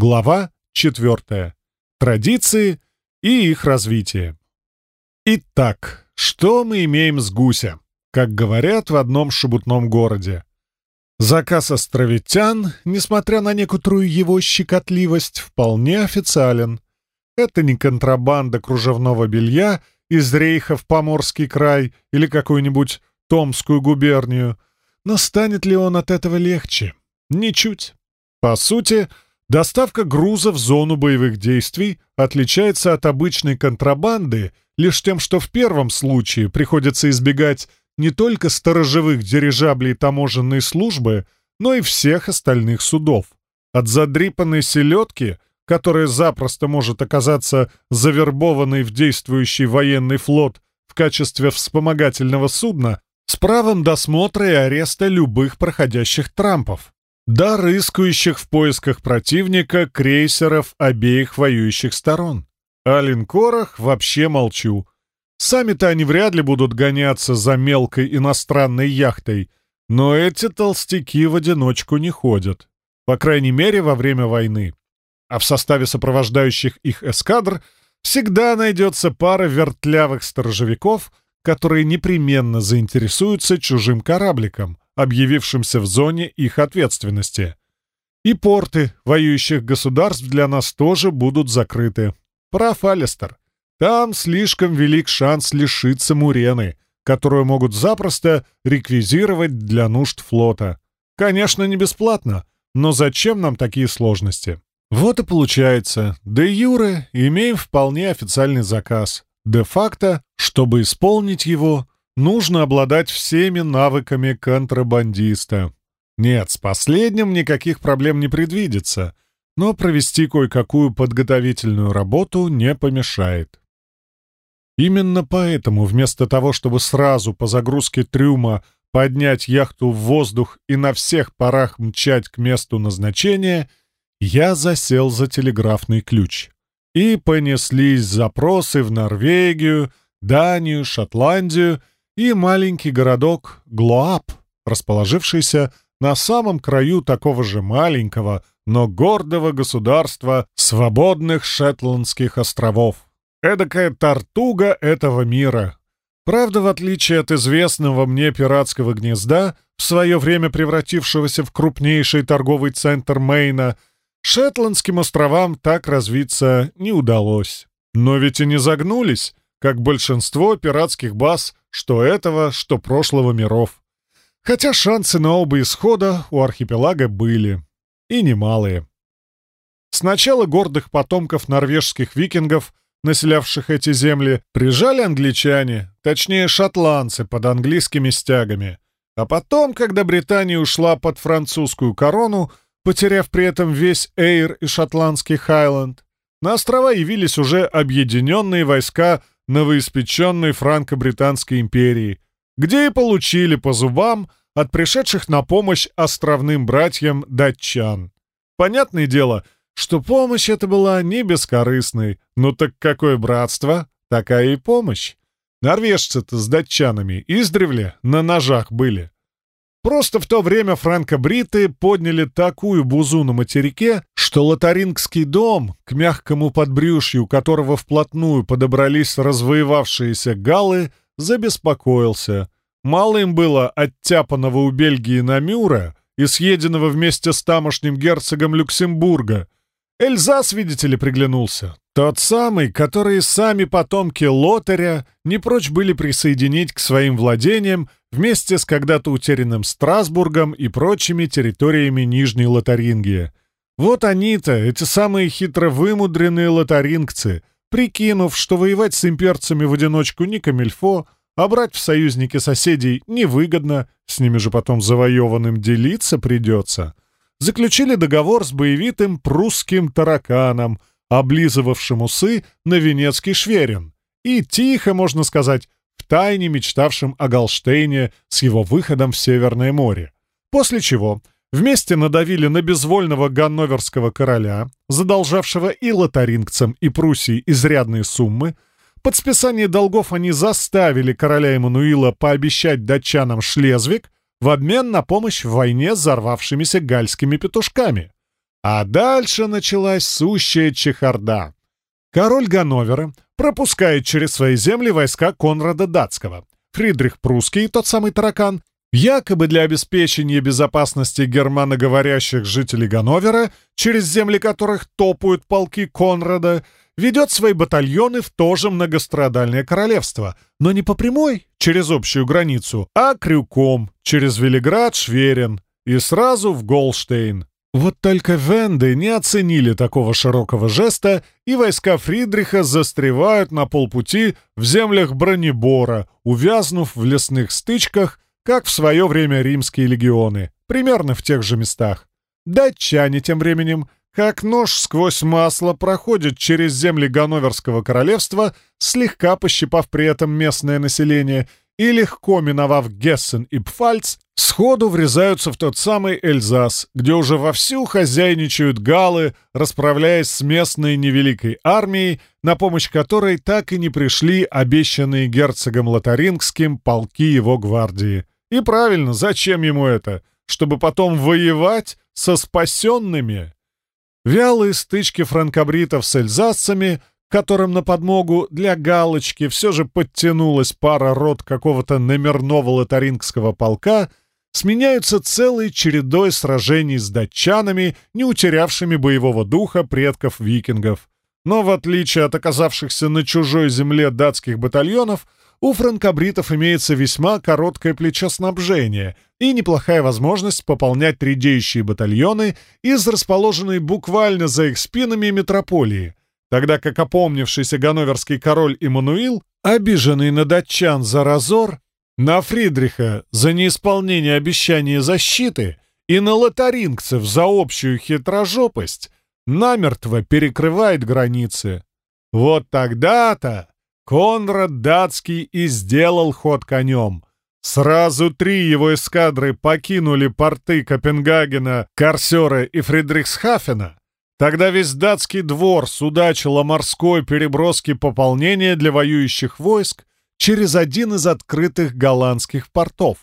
Глава 4. Традиции и их развитие. Итак, что мы имеем с гуся? Как говорят в одном шебутном городе. Заказ островитян, несмотря на некоторую его щекотливость, вполне официален. Это не контрабанда кружевного белья из рейха в Поморский край или какую-нибудь Томскую губернию. Но станет ли он от этого легче? Ничуть. По сути, доставка груза в зону боевых действий отличается от обычной контрабанды лишь тем, что в первом случае приходится избегать не только сторожевых дирижаблей таможенной службы, но и всех остальных судов. От задрипанной селедки, которая запросто может оказаться завербованной в действующий военный флот в качестве вспомогательного судна, с правом досмотра и ареста любых проходящих трампов, до рыскающих в поисках противника крейсеров обеих воюющих сторон. О линкорах вообще молчу. Сами-то они вряд ли будут гоняться за мелкой иностранной яхтой, но эти толстяки в одиночку не ходят. По крайней мере, во время войны. А в составе сопровождающих их эскадр всегда найдется пара вертлявых сторожевиков, которые непременно заинтересуются чужим корабликом, объявившимся в зоне их ответственности. И порты воюющих государств для нас тоже будут закрыты. Прав Алистер. Там слишком велик шанс лишиться Мурены, которую могут запросто реквизировать для нужд флота. Конечно, не бесплатно, но зачем нам такие сложности? Вот и получается, де юре имеем вполне официальный заказ. Де-факто, чтобы исполнить его, нужно обладать всеми навыками контрабандиста. Нет, с последним никаких проблем не предвидится, но провести кое-какую подготовительную работу не помешает. Именно поэтому вместо того, чтобы сразу по загрузке трюма поднять яхту в воздух и на всех парах мчать к месту назначения, я засел за телеграфный ключ. И понеслись запросы в Норвегию, Данию, Шотландию — и маленький городок Глоап, расположившийся на самом краю такого же маленького, но гордого государства свободных Шетландских островов. Эдакая тартуга этого мира. Правда, в отличие от известного мне пиратского гнезда, в свое время превратившегося в крупнейший торговый центр Мейна, Шетландским островам так развиться не удалось. Но ведь и не загнулись, как большинство пиратских баз что этого, что прошлого миров. Хотя шансы на оба исхода у архипелага были. И немалые. Сначала гордых потомков норвежских викингов, населявших эти земли, прижали англичане, точнее шотландцы под английскими стягами. А потом, когда Британия ушла под французскую корону, потеряв при этом весь Эйр и шотландский Хайленд, на острова явились уже объединенные войска новоиспеченной франко-британской империи, где и получили по зубам от пришедших на помощь островным братьям датчан. Понятное дело, что помощь эта была не бескорыстной, но так какое братство, такая и помощь. Норвежцы-то с датчанами издревле на ножах были. Просто в то время франко-бриты подняли такую бузу на материке, что лотарингский дом, к мягкому подбрюшью которого вплотную подобрались развоевавшиеся галлы, забеспокоился. Мало им было оттяпанного у Бельгии Намюра и съеденного вместе с тамошним герцогом Люксембурга. Эльзас, видите ли, приглянулся. Тот самый, который сами потомки Лотаря не прочь были присоединить к своим владениям вместе с когда-то утерянным Страсбургом и прочими территориями Нижней Лотарингии. Вот они-то, эти самые хитро вымудренные лотарингцы, прикинув, что воевать с имперцами в одиночку не камильфо, а брать в союзники соседей невыгодно, с ними же потом завоеванным делиться придется, заключили договор с боевитым прусским тараканом, облизывавшим усы на венецкий шверин, и тихо, можно сказать, втайне мечтавшим о Галштейне с его выходом в Северное море. После чего вместе надавили на безвольного ганноверского короля, задолжавшего и лотарингцам, и Пруссии изрядные суммы. Под списание долгов они заставили короля Эммануила пообещать датчанам Шлезвик в обмен на помощь в войне с взорвавшимися гальскими петушками. А дальше началась сущая чехарда. Король Ганновера пропускает через свои земли войска Конрада Датского. Фридрих Прусский, тот самый таракан, якобы для обеспечения безопасности германоговорящих жителей Ганновера, через земли которых топают полки Конрада, ведет свои батальоны в то же многострадальное королевство, но не по прямой, через общую границу, а крюком, через Велиград, Шверин и сразу в Голштейн. Вот только венды не оценили такого широкого жеста, и войска Фридриха застревают на полпути в землях Бронебора, увязнув в лесных стычках, как в свое время римские легионы, примерно в тех же местах. Датчане тем временем как нож сквозь масло проходит через земли Ганноверского королевства, слегка пощипав при этом местное население, и легко миновав Гессен и Пфальц, сходу врезаются в тот самый Эльзас, где уже вовсю хозяйничают галы, расправляясь с местной невеликой армией, на помощь которой так и не пришли обещанные герцогом Лотарингским полки его гвардии. И правильно, зачем ему это? Чтобы потом воевать со спасенными? Вялые стычки франкобритов с эльзасцами, которым на подмогу для галочки все же подтянулась пара рот какого-то номерного лотарингского полка, сменяются целой чередой сражений с датчанами, не утерявшими боевого духа предков викингов. Но в отличие от оказавшихся на чужой земле датских батальонов, у франкобритов имеется весьма короткое плечо снабжения и неплохая возможность пополнять редеющие батальоны из расположенной буквально за их спинами метрополии, тогда как опомнившийся ганноверский король Иммануил, обиженный на датчан за разор, на Фридриха за неисполнение обещания защиты и на лотарингцев за общую хитрожопость, намертво перекрывает границы. Вот тогда-то Конрад Датский и сделал ход конем. Сразу три его эскадры покинули порты Копенгагена, Корсера и Фридрихсхафена. Тогда весь датский двор судачил о морской переброске пополнения для воюющих войск через один из открытых голландских портов.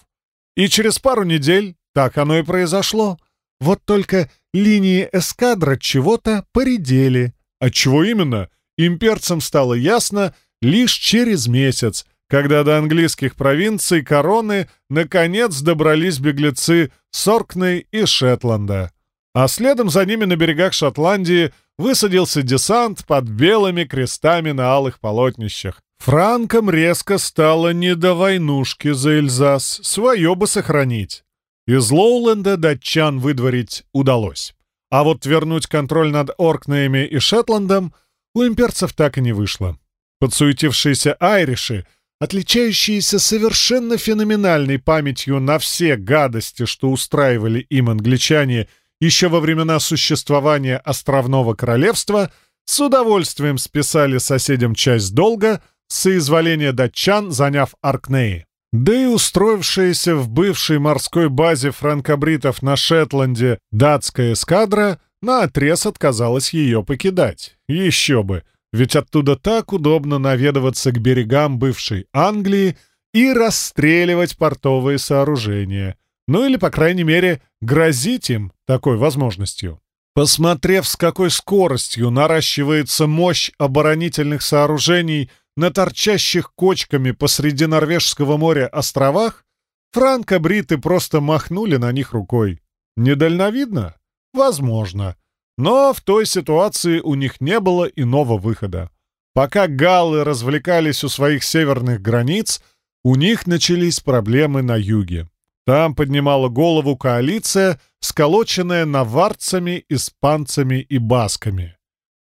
И через пару недель так оно и произошло. Вот только линии эскадр чего-то поредели. Отчего именно? Имперцам стало ясно, лишь через месяц, когда до английских провинций короны наконец добрались беглецы Соркней и Шетланда. А следом за ними на берегах Шотландии высадился десант под белыми крестами на алых полотнищах. Франкам резко стало не до войнушки за Эльзас, свое бы сохранить. Из Лоуленда датчан выдворить удалось. А вот вернуть контроль над Оркнеями и Шетландом у имперцев так и не вышло. Подсуетившиеся айриши, отличающиеся совершенно феноменальной памятью на все гадости, что устраивали им англичане еще во времена существования островного королевства, с удовольствием списали соседям часть долга, соизволения датчан, заняв Аркнеи. Да и устроившаяся в бывшей морской базе франкобритов на Шетланде датская эскадра наотрез отказалась ее покидать. Еще бы! ведь оттуда так удобно наведываться к берегам бывшей Англии и расстреливать портовые сооружения. Ну или, по крайней мере, грозить им такой возможностью. Посмотрев, с какой скоростью наращивается мощь оборонительных сооружений на торчащих кочками посреди Норвежского моря островах, франко-бриты просто махнули на них рукой. Недальновидно? Возможно. Но в той ситуации у них не было иного выхода. Пока галлы развлекались у своих северных границ, у них начались проблемы на юге. Там поднимала голову коалиция, сколоченная наварцами, испанцами и басками.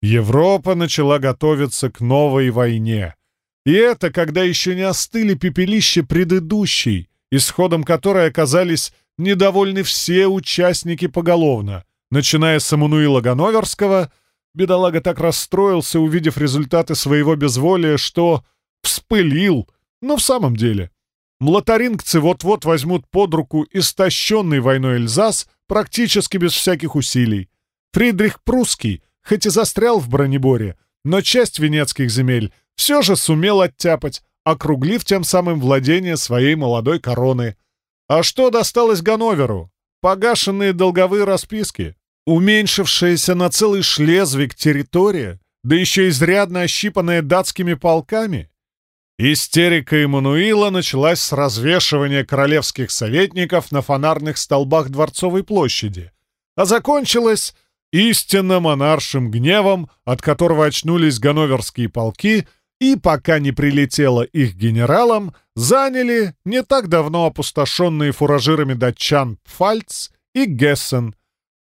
Европа начала готовиться к новой войне. И это когда еще не остыли пепелища предыдущей, исходом которой оказались недовольны все участники поголовно, Начиная с Эммануила Ганноверского, бедолага так расстроился, увидев результаты своего безволия, что вспылил. Но в самом деле, млотарингцы вот-вот возьмут под руку истощенный войной Эльзас практически без всяких усилий. Фридрих Прусский, хоть и застрял в бронеборе, но часть венецких земель все же сумел оттяпать, округлив тем самым владение своей молодой короны. А что досталось Ганноверу? Погашенные долговые расписки. Уменьшившаяся на целый Шлезвик территория, да еще изрядно ощипанная датскими полками. Истерика Эммануила началась с развешивания королевских советников на фонарных столбах Дворцовой площади, а закончилась истинно монаршим гневом, от которого очнулись ганноверские полки и, пока не прилетело их генералам, заняли не так давно опустошенные фуражирами датчан Пфальц и Гессен.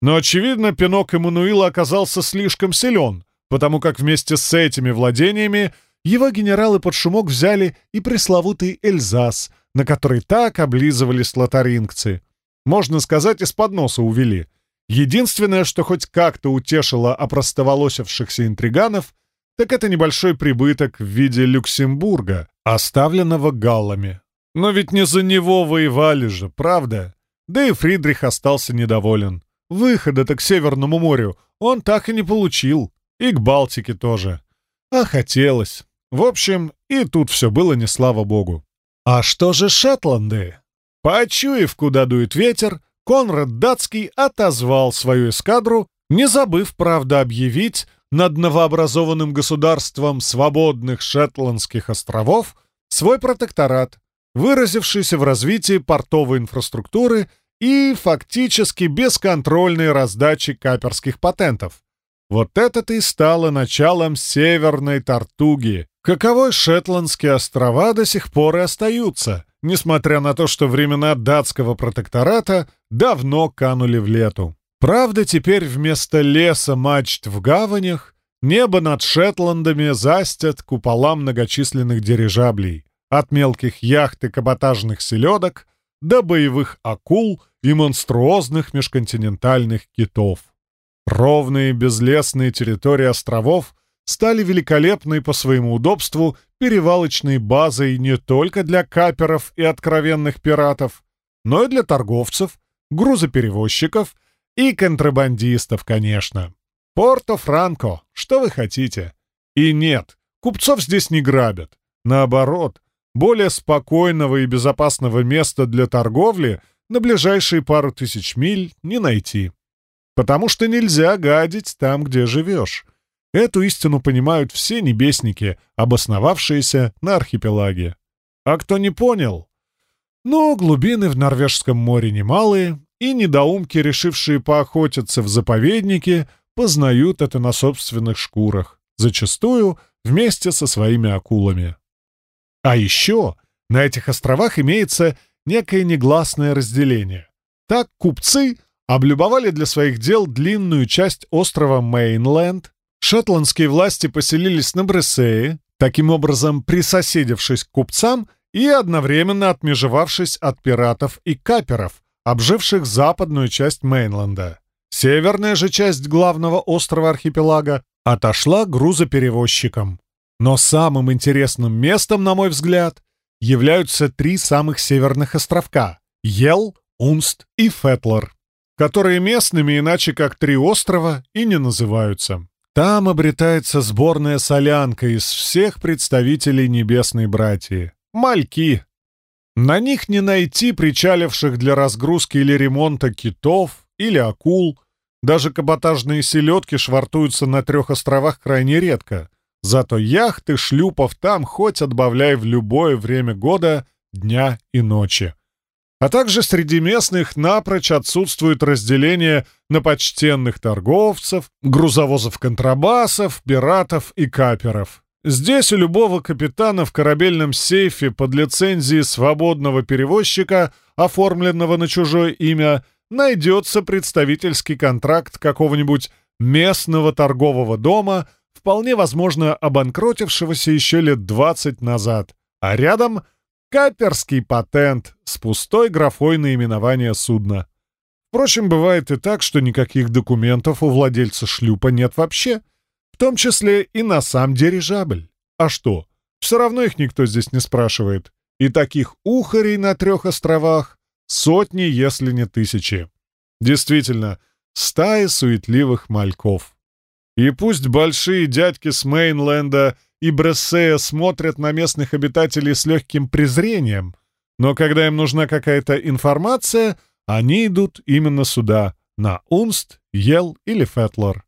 Но, очевидно, пинок Эммануила оказался слишком силен, потому как вместе с этими владениями его генералы под шумок взяли и пресловутый Эльзас, на который так облизывались лотарингцы. Можно сказать, из-под носа увели — Единственное, что хоть как-то утешило опростоволосившихся интриганов, так это небольшой прибыток в виде Люксембурга, оставленного галлами. Но ведь не за него воевали же, правда? Да и Фридрих остался недоволен. Выхода-то к Северному морю он так и не получил. И к Балтике тоже. А хотелось. В общем, и тут все было не слава богу. А что же Шетланды? Почуяв, куда дует ветер, Конрад Датский отозвал свою эскадру, не забыв, правда, объявить над новообразованным государством свободных Шетландских островов свой протекторат, выразившийся в развитии портовой инфраструктуры и фактически бесконтрольной раздачи каперских патентов. Вот это-то и стало началом Северной Тартуги, каковой Шетландские острова до сих пор и остаются, несмотря на то, что времена датского протектората давно канули в лету. Правда, теперь вместо леса мачт в гаванях небо над Шетландами застят купола многочисленных дирижаблей, от мелких яхт и каботажных селедок до боевых акул и монструозных межконтинентальных китов. Ровные безлесные территории островов стали великолепной по своему удобству перевалочной базой не только для каперов и откровенных пиратов, но и для торговцев, грузоперевозчиков и контрабандистов, конечно. Порто-Франко, что вы хотите? И нет, купцов здесь не грабят. Наоборот, более спокойного и безопасного места для торговли на ближайшие пару тысяч миль не найти. Потому что нельзя гадить там, где живешь. Эту истину понимают все небесники, обосновавшиеся на архипелаге. А кто не понял? Ну, глубины в Норвежском море немалые, и недоумки, решившие поохотиться в заповеднике, познают это на собственных шкурах, зачастую вместе со своими акулами. А еще на этих островах имеется некое негласное разделение. Так купцы облюбовали для своих дел длинную часть острова Мейнленд, Шотландские власти поселились на Бресее, таким образом присоседившись к купцам и одновременно отмежевавшись от пиратов и каперов, обживших западную часть Мейнленда. Северная же часть главного острова архипелага отошла грузоперевозчикам. Но самым интересным местом, на мой взгляд, являются три самых северных островка — Йел, Унст и Фетлер, которые местными иначе как три острова и не называются. Там обретается сборная солянка из всех представителей Небесной Братьи. Мальки. На них не найти причаливших для разгрузки или ремонта китов или акул. Даже каботажные селедки швартуются на трех островах крайне редко. Зато яхты шлюпов там хоть отбавляй в любое время года, дня и ночи. А также среди местных напрочь отсутствует разделение на почтенных торговцев, грузовозов-контрабасов, пиратов и каперов. Здесь у любого капитана в корабельном сейфе под лицензией свободного перевозчика, оформленного на чужое имя, найдется представительский контракт какого-нибудь местного торгового дома, вполне возможно обанкротившегося еще лет 20 назад, а рядом Каперский патент с пустой графой наименования судна. Впрочем, бывает и так, что никаких документов у владельца шлюпа нет вообще, в том числе и на сам дирижабль. А что? Все равно их никто здесь не спрашивает. И таких ухарей на трех островах сотни, если не тысячи. Действительно, стаи суетливых мальков. И пусть большие дядьки с Мейнленда и Брессея смотрят на местных обитателей с легким презрением, но когда им нужна какая-то информация, они идут именно сюда, на Унст, Ел или Фетлор.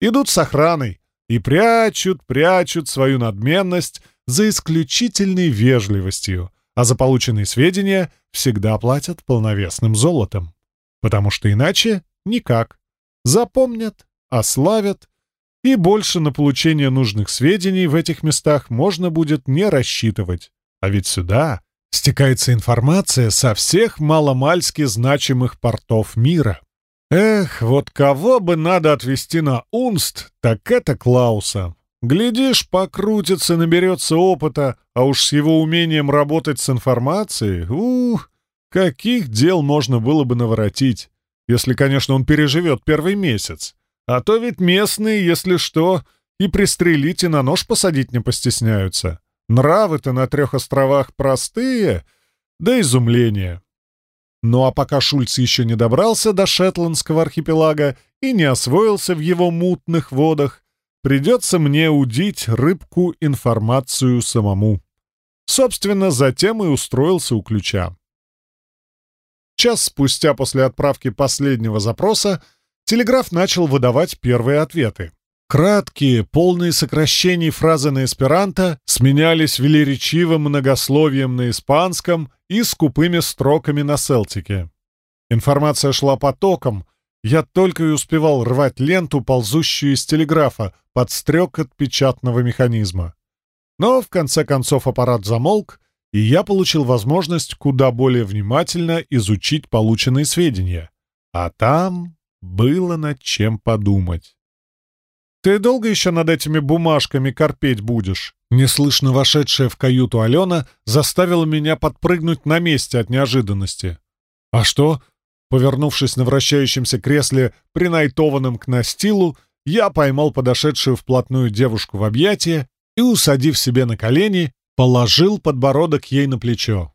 Идут с охраной и прячут, прячут свою надменность за исключительной вежливостью, а за полученные сведения всегда платят полновесным золотом. Потому что иначе никак. Запомнят, ославят, и больше на получение нужных сведений в этих местах можно будет не рассчитывать. А ведь сюда стекается информация со всех маломальски значимых портов мира. Эх, вот кого бы надо отвезти на Унст, так это Клауса. Глядишь, покрутится, наберется опыта, а уж с его умением работать с информацией, ух, каких дел можно было бы наворотить, если, конечно, он переживет первый месяц. А то ведь местные, если что, и пристрелить, и на нож посадить не постесняются. Нравы-то на трех островах простые, да изумление. Ну а пока Шульц еще не добрался до Шетландского архипелага и не освоился в его мутных водах, Придется мне удить рыбку информацию самому. Собственно, затем и устроился у ключа. Час спустя после отправки последнего запроса телеграф начал выдавать первые ответы. Краткие, полные сокращений фразы на эсперанто сменялись велеречивым многословием на испанском и скупыми строками на селтике. Информация шла потоком, я только и успевал рвать ленту, ползущую из телеграфа, под стрекот печатного механизма. Но, в конце концов, аппарат замолк, и я получил возможность куда более внимательно изучить полученные сведения. А там было над чем подумать. «Ты долго еще над этими бумажками корпеть будешь?» Неслышно вошедшая в каюту Алена заставила меня подпрыгнуть на месте от неожиданности. «А что?» Повернувшись на вращающемся кресле, принайтованном к настилу, я поймал подошедшую вплотную девушку в объятия и, усадив себе на колени, положил подбородок ей на плечо.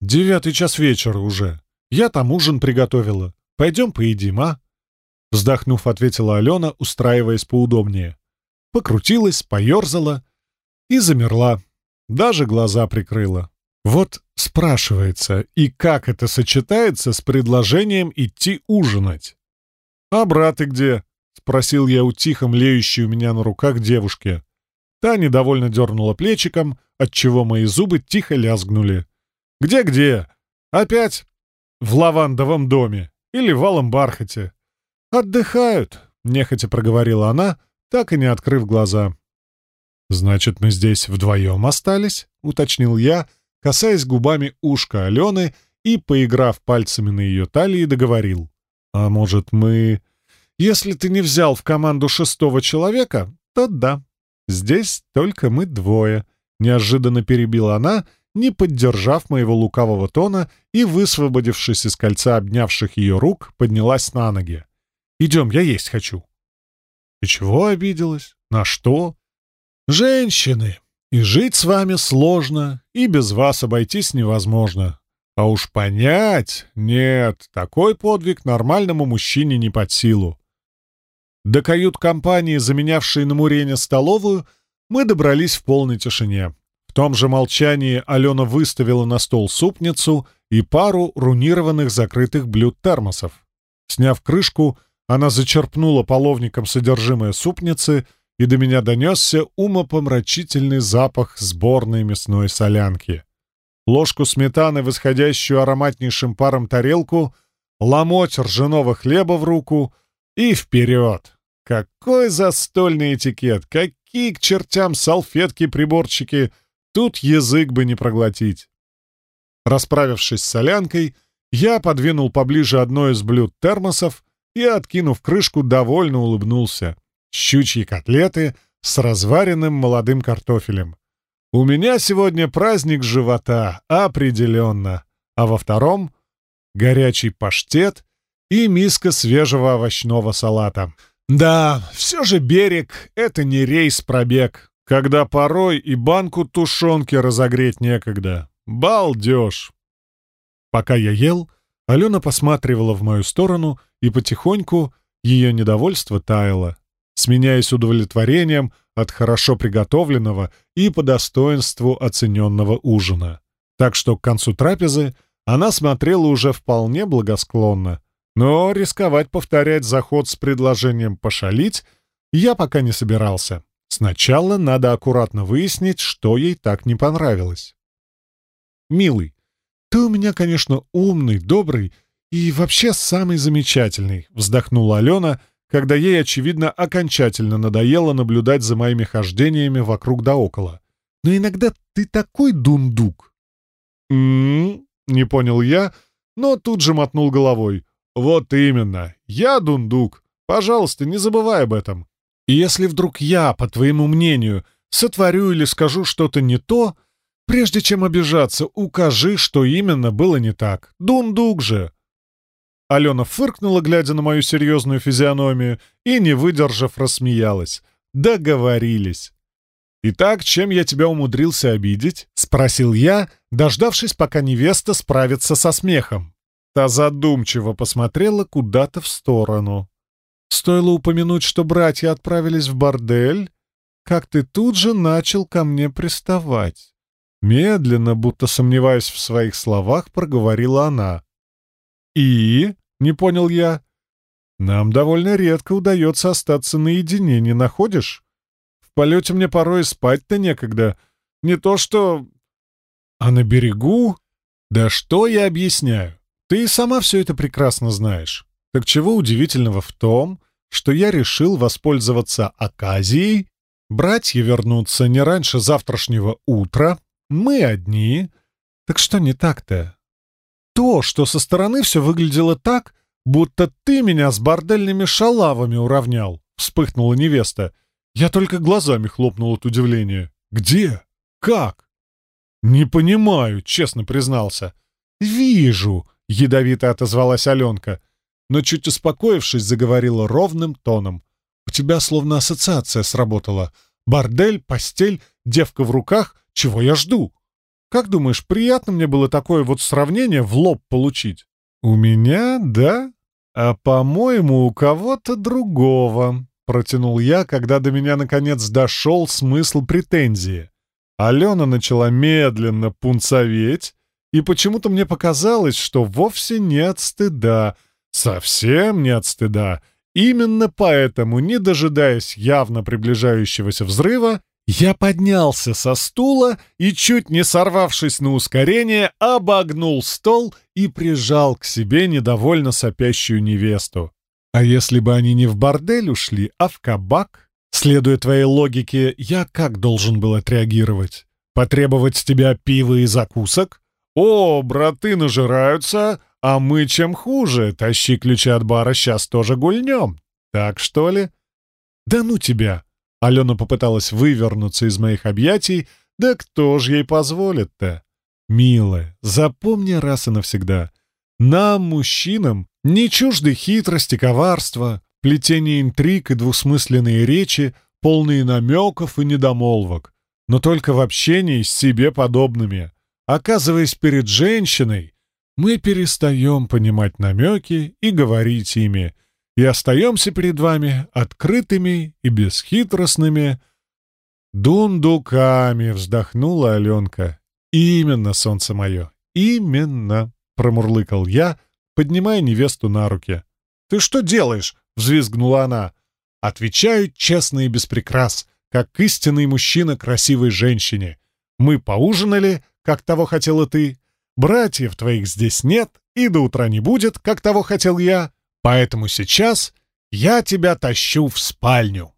«Девятый час вечера уже. Я там ужин приготовила. Пойдем поедим, а?» Вздохнув, ответила Алена, устраиваясь поудобнее. Покрутилась, поерзала и замерла. Даже глаза прикрыла. Вот спрашивается, и как это сочетается с предложением идти ужинать? «А браты где?» — спросил я у тихо млеющей у меня на руках девушки. Та недовольно дернула плечиком, отчего мои зубы тихо лязгнули. «Где-где? Опять в лавандовом доме или в алом бархате?» «Отдыхают», — нехотя проговорила она, так и не открыв глаза. «Значит, мы здесь вдвоем остались?» — уточнил я, — касаясь губами ушка Алены и, поиграв пальцами на ее талии, договорил. «А может, мы...» «Если ты не взял в команду шестого человека, то да. Здесь только мы двое», — неожиданно перебила она, не поддержав моего лукавого тона и, высвободившись из кольца обнявших ее рук, поднялась на ноги. «Идем, я есть хочу». «И чего обиделась? На что?» «Женщины!» И жить с вами сложно, и без вас обойтись невозможно. А уж понять... Нет, такой подвиг нормальному мужчине не под силу. До кают-компании, заменявшей на Мурене столовую, мы добрались в полной тишине. В том же молчании Алена выставила на стол супницу и пару рунированных закрытых блюд термосов. Сняв крышку, она зачерпнула половником содержимое супницы — и до меня донесся умопомрачительный запах сборной мясной солянки. Ложку сметаны, восходящую ароматнейшим паром тарелку, ломоть ржаного хлеба в руку и вперед! Какой застольный этикет! Какие к чертям салфетки-приборчики! Тут язык бы не проглотить. Расправившись с солянкой, я подвинул поближе одно из блюд термосов и, откинув крышку, довольно улыбнулся щучьи котлеты с разваренным молодым картофелем. У меня сегодня праздник живота, определенно. А во втором — горячий паштет и миска свежего овощного салата. Да, все же берег — это не рейс-пробег, когда порой и банку тушенки разогреть некогда. Балдеж! Пока я ел, Алена посматривала в мою сторону, и потихоньку ее недовольство таяло сменяясь удовлетворением от хорошо приготовленного и по достоинству оцененного ужина. Так что к концу трапезы она смотрела уже вполне благосклонно. Но рисковать повторять заход с предложением пошалить я пока не собирался. Сначала надо аккуратно выяснить, что ей так не понравилось. «Милый, ты у меня, конечно, умный, добрый и вообще самый замечательный», — вздохнула Алена, когда ей, очевидно, окончательно надоело наблюдать за моими хождениями вокруг да около. «Но иногда ты такой дундук». «М-м-м», не понял я, но тут же мотнул головой. «Вот именно, я дундук. Пожалуйста, не забывай об этом. И если вдруг я, по твоему мнению, сотворю или скажу что-то не то, прежде чем обижаться, укажи, что именно было не так. Дундук же!» Алена фыркнула, глядя на мою серьезную физиономию, и, не выдержав, рассмеялась. «Договорились!» «Итак, чем я тебя умудрился обидеть?» — спросил я, дождавшись, пока невеста справится со смехом. Та задумчиво посмотрела куда-то в сторону. Стоило упомянуть, что братья отправились в бордель, как ты тут же начал ко мне приставать. Медленно, будто сомневаясь в своих словах, проговорила она. «И?» — не понял я. «Нам довольно редко удается остаться наедине, не находишь? В полете мне порой спать-то некогда. Не то что... А на берегу? Да что я объясняю? Ты и сама все это прекрасно знаешь. Так чего удивительного в том, что я решил воспользоваться оказией, братья вернутся не раньше завтрашнего утра, мы одни. Так что не так-то? То, что со стороны все выглядело так, будто ты меня с бордельными шалавами уравнял, вспыхнула невеста. Я только глазами хлопнул от удивления. Где? Как? Не понимаю, честно признался. Вижу, ядовито отозвалась Аленка но чуть успокоившись, заговорила ровным тоном. «У тебя словно ассоциация сработала. Бордель, постель, девка в руках. Чего я жду? Как думаешь, приятно мне было такое вот сравнение в лоб получить?» «У меня, да? А, по-моему, у кого-то другого», — протянул я, когда до меня наконец дошел смысл претензии. Алена начала медленно пунцоветь, и почему-то мне показалось, что вовсе не от стыда — Совсем не от стыда. Именно поэтому, не дожидаясь явно приближающегося взрыва, я поднялся со стула и, чуть не сорвавшись на ускорение, обогнул стол и прижал к себе недовольно сопящую невесту. А если бы они не в бордель ушли, а в кабак? Следуя твоей логике, я как должен был отреагировать? Потребовать с тебя пива и закусок? О, браты нажираются, а мы чем хуже, тащи ключи от бара, сейчас тоже гульнем. Так что ли? Да ну тебя! Алена попыталась вывернуться из моих объятий, да кто ж ей позволит-то? Милая, запомни раз и навсегда. Нам, мужчинам, не чужды хитрости, коварства, плетение интриг и двусмысленные речи, полные намеков и недомолвок, но только в общении с себе подобными. Оказываясь перед женщиной, мы перестаем понимать намеки и говорить ими, и остаемся перед вами открытыми и бесхитростными. «Дундуками!» — вздохнула Аленка. «Именно, солнце мое, именно!» — промурлыкал я, поднимая невесту на руки. «Ты что делаешь?» — взвизгнула она. «Отвечаю честно и без прикрас, как истинный мужчина красивой женщине. Мы поужинали, как того хотела ты, Братьев твоих здесь нет и до утра не будет, как того хотел я, поэтому сейчас я тебя тащу в спальню.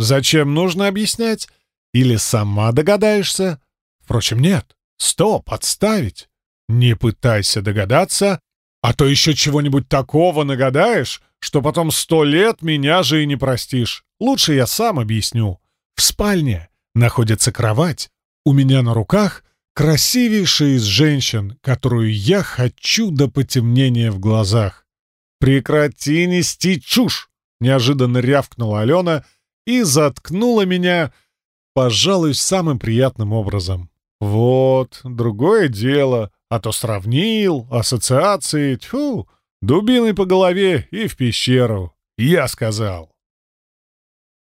Зачем нужно объяснять? Или сама догадаешься? Впрочем, нет. Стоп, отставить. Не пытайся догадаться, а то еще чего-нибудь такого нагадаешь, что потом сто лет меня же и не простишь. Лучше я сам объясню. В спальне находится кровать. У меня на руках красивейшая из женщин, которую я хочу до потемнения в глазах. «Прекрати нести чушь!» — неожиданно рявкнула Алена и заткнула меня, пожалуй, самым приятным образом. «Вот, другое дело, а то сравнил, ассоциации, тьфу, дубиной по голове и в пещеру. Я сказал».